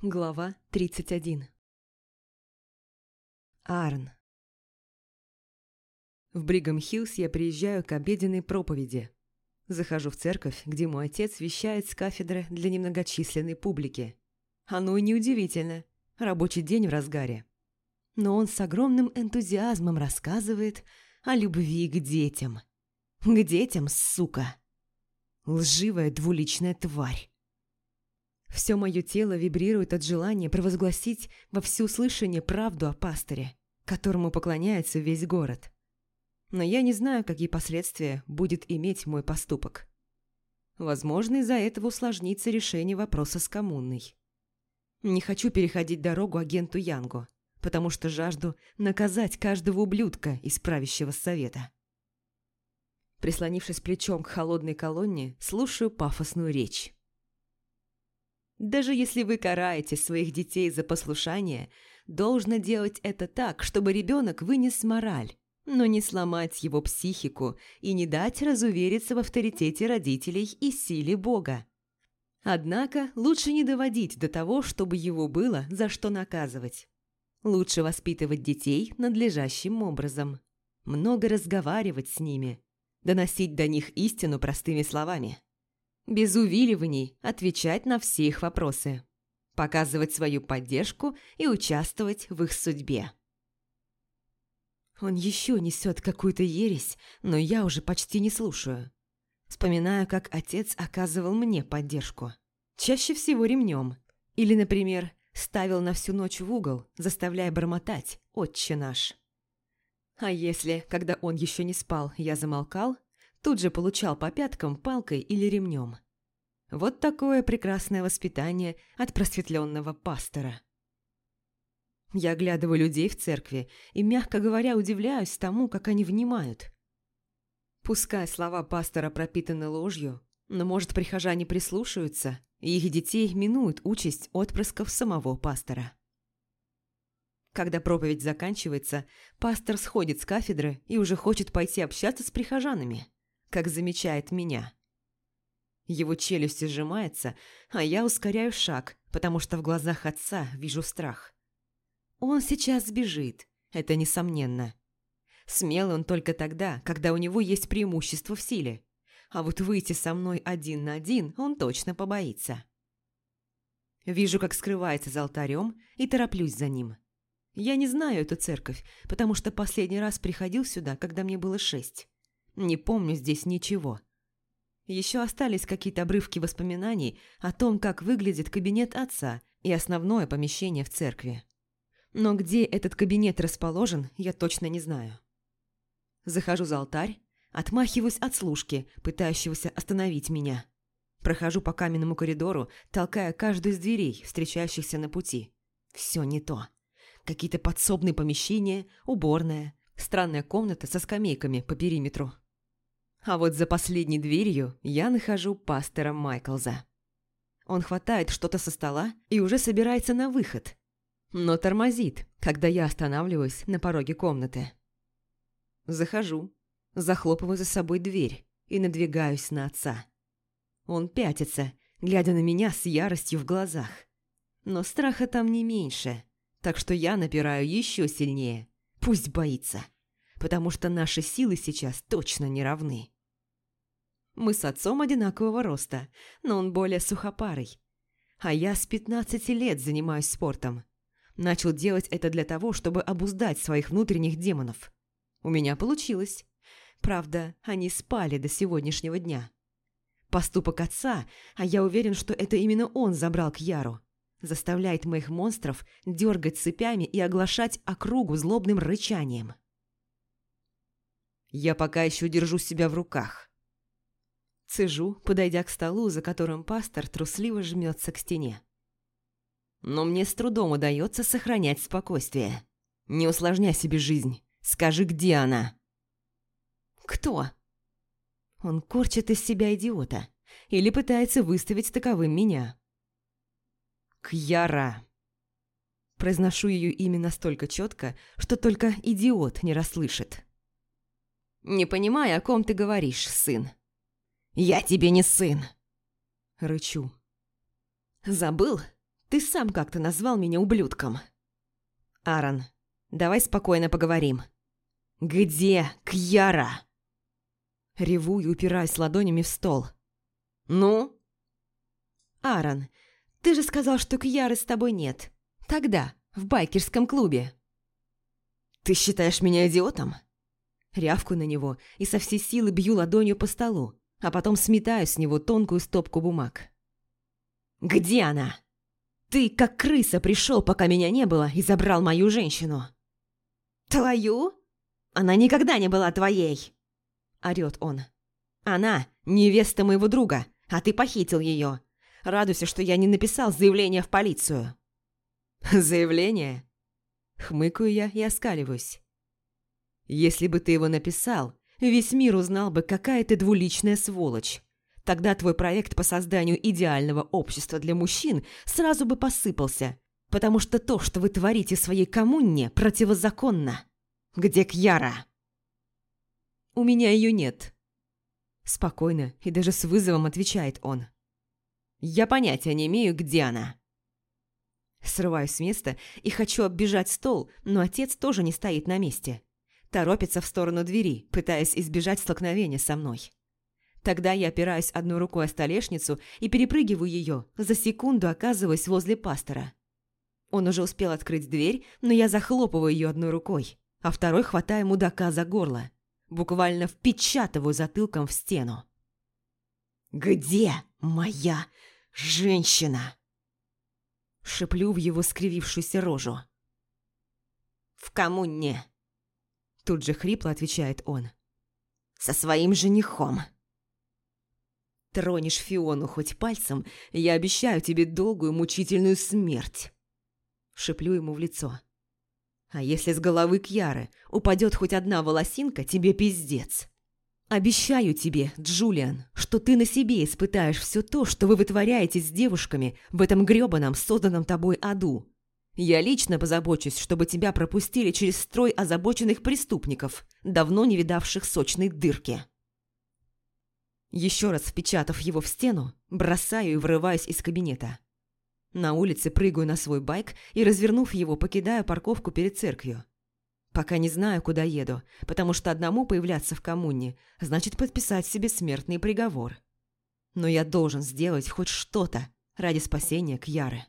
Глава 31 Арн В Бригам-Хиллз я приезжаю к обеденной проповеди. Захожу в церковь, где мой отец вещает с кафедры для немногочисленной публики. Оно и неудивительно. Рабочий день в разгаре. Но он с огромным энтузиазмом рассказывает о любви к детям. К детям, сука. Лживая двуличная тварь. Все мое тело вибрирует от желания провозгласить во всеуслышание правду о пастыре, которому поклоняется весь город. Но я не знаю, какие последствия будет иметь мой поступок. Возможно, из-за этого усложнится решение вопроса с коммунной. Не хочу переходить дорогу агенту Янгу, потому что жажду наказать каждого ублюдка из правящего совета. Прислонившись плечом к холодной колонне, слушаю пафосную речь. Даже если вы караете своих детей за послушание, должно делать это так, чтобы ребенок вынес мораль, но не сломать его психику и не дать разувериться в авторитете родителей и силе Бога. Однако лучше не доводить до того, чтобы его было за что наказывать. Лучше воспитывать детей надлежащим образом. Много разговаривать с ними. Доносить до них истину простыми словами без увиливаний отвечать на все их вопросы, показывать свою поддержку и участвовать в их судьбе. Он еще несет какую-то ересь, но я уже почти не слушаю. Вспоминаю, как отец оказывал мне поддержку. Чаще всего ремнем. Или, например, ставил на всю ночь в угол, заставляя бормотать «Отче наш». А если, когда он еще не спал, я замолкал, тут же получал по пяткам палкой или ремнем. Вот такое прекрасное воспитание от просветленного пастора. Я оглядываю людей в церкви и, мягко говоря, удивляюсь тому, как они внимают. Пускай слова пастора пропитаны ложью, но, может, прихожане прислушаются, и их детей минует участь отпрысков самого пастора. Когда проповедь заканчивается, пастор сходит с кафедры и уже хочет пойти общаться с прихожанами как замечает меня. Его челюсть сжимается, а я ускоряю шаг, потому что в глазах отца вижу страх. Он сейчас сбежит, это несомненно. Смел он только тогда, когда у него есть преимущество в силе. А вот выйти со мной один на один он точно побоится. Вижу, как скрывается за алтарем, и тороплюсь за ним. Я не знаю эту церковь, потому что последний раз приходил сюда, когда мне было шесть. Не помню здесь ничего. Еще остались какие-то обрывки воспоминаний о том, как выглядит кабинет отца и основное помещение в церкви. Но где этот кабинет расположен, я точно не знаю. Захожу за алтарь, отмахиваюсь от служки, пытающегося остановить меня. Прохожу по каменному коридору, толкая каждую из дверей, встречающихся на пути. Все не то. Какие-то подсобные помещения, уборная, странная комната со скамейками по периметру. А вот за последней дверью я нахожу пастора Майклза. Он хватает что-то со стола и уже собирается на выход, но тормозит, когда я останавливаюсь на пороге комнаты. Захожу, захлопываю за собой дверь и надвигаюсь на отца. Он пятится, глядя на меня с яростью в глазах. Но страха там не меньше, так что я напираю еще сильнее. Пусть боится потому что наши силы сейчас точно не равны. Мы с отцом одинакового роста, но он более сухопарый. А я с 15 лет занимаюсь спортом. Начал делать это для того, чтобы обуздать своих внутренних демонов. У меня получилось. Правда, они спали до сегодняшнего дня. Поступок отца, а я уверен, что это именно он забрал к Яру, заставляет моих монстров дергать цепями и оглашать округу злобным рычанием. Я пока еще держу себя в руках. Цежу, подойдя к столу, за которым пастор трусливо жмется к стене. Но мне с трудом удается сохранять спокойствие. Не усложняй себе жизнь. Скажи, где она? Кто? Он корчит из себя идиота. Или пытается выставить таковым меня. Кьяра. Произношу ее имя настолько четко, что только идиот не расслышит. «Не понимаю, о ком ты говоришь, сын». «Я тебе не сын!» Рычу. «Забыл? Ты сам как-то назвал меня ублюдком. Аарон, давай спокойно поговорим. Где Кьяра? Реву и упираюсь ладонями в стол. Ну? Аарон, ты же сказал, что Кьяры с тобой нет. Тогда, в байкерском клубе. Ты считаешь меня идиотом? Рявку на него и со всей силы бью ладонью по столу, а потом сметаю с него тонкую стопку бумаг. «Где она?» «Ты, как крыса, пришел, пока меня не было, и забрал мою женщину». «Твою? Она никогда не была твоей!» Орет он. «Она невеста моего друга, а ты похитил ее. Радуйся, что я не написал заявление в полицию». «Заявление?» Хмыкаю я и оскаливаюсь. «Если бы ты его написал, весь мир узнал бы, какая ты двуличная сволочь. Тогда твой проект по созданию идеального общества для мужчин сразу бы посыпался, потому что то, что вы творите в своей коммуне, противозаконно. Где Кьяра?» «У меня ее нет». Спокойно и даже с вызовом отвечает он. «Я понятия не имею, где она». Срываюсь с места и хочу оббежать стол, но отец тоже не стоит на месте. Торопится в сторону двери, пытаясь избежать столкновения со мной. Тогда я опираюсь одной рукой о столешницу и перепрыгиваю ее, за секунду оказываясь возле пастора. Он уже успел открыть дверь, но я захлопываю ее одной рукой, а второй хватаю мудака за горло. Буквально впечатываю затылком в стену. «Где моя женщина?» Шеплю в его скривившуюся рожу. «В коммуне!» Тут же хрипло отвечает он. «Со своим женихом!» Тронешь Фиону хоть пальцем, я обещаю тебе долгую мучительную смерть. Шеплю ему в лицо. А если с головы Кьяры упадет хоть одна волосинка, тебе пиздец. Обещаю тебе, Джулиан, что ты на себе испытаешь все то, что вы вытворяете с девушками в этом грёбаном, созданном тобой аду. Я лично позабочусь, чтобы тебя пропустили через строй озабоченных преступников, давно не видавших сочной дырки. Еще раз впечатав его в стену, бросаю и врываюсь из кабинета. На улице прыгаю на свой байк и, развернув его, покидаю парковку перед церковью. Пока не знаю, куда еду, потому что одному появляться в коммуне значит подписать себе смертный приговор. Но я должен сделать хоть что-то ради спасения Кьяры.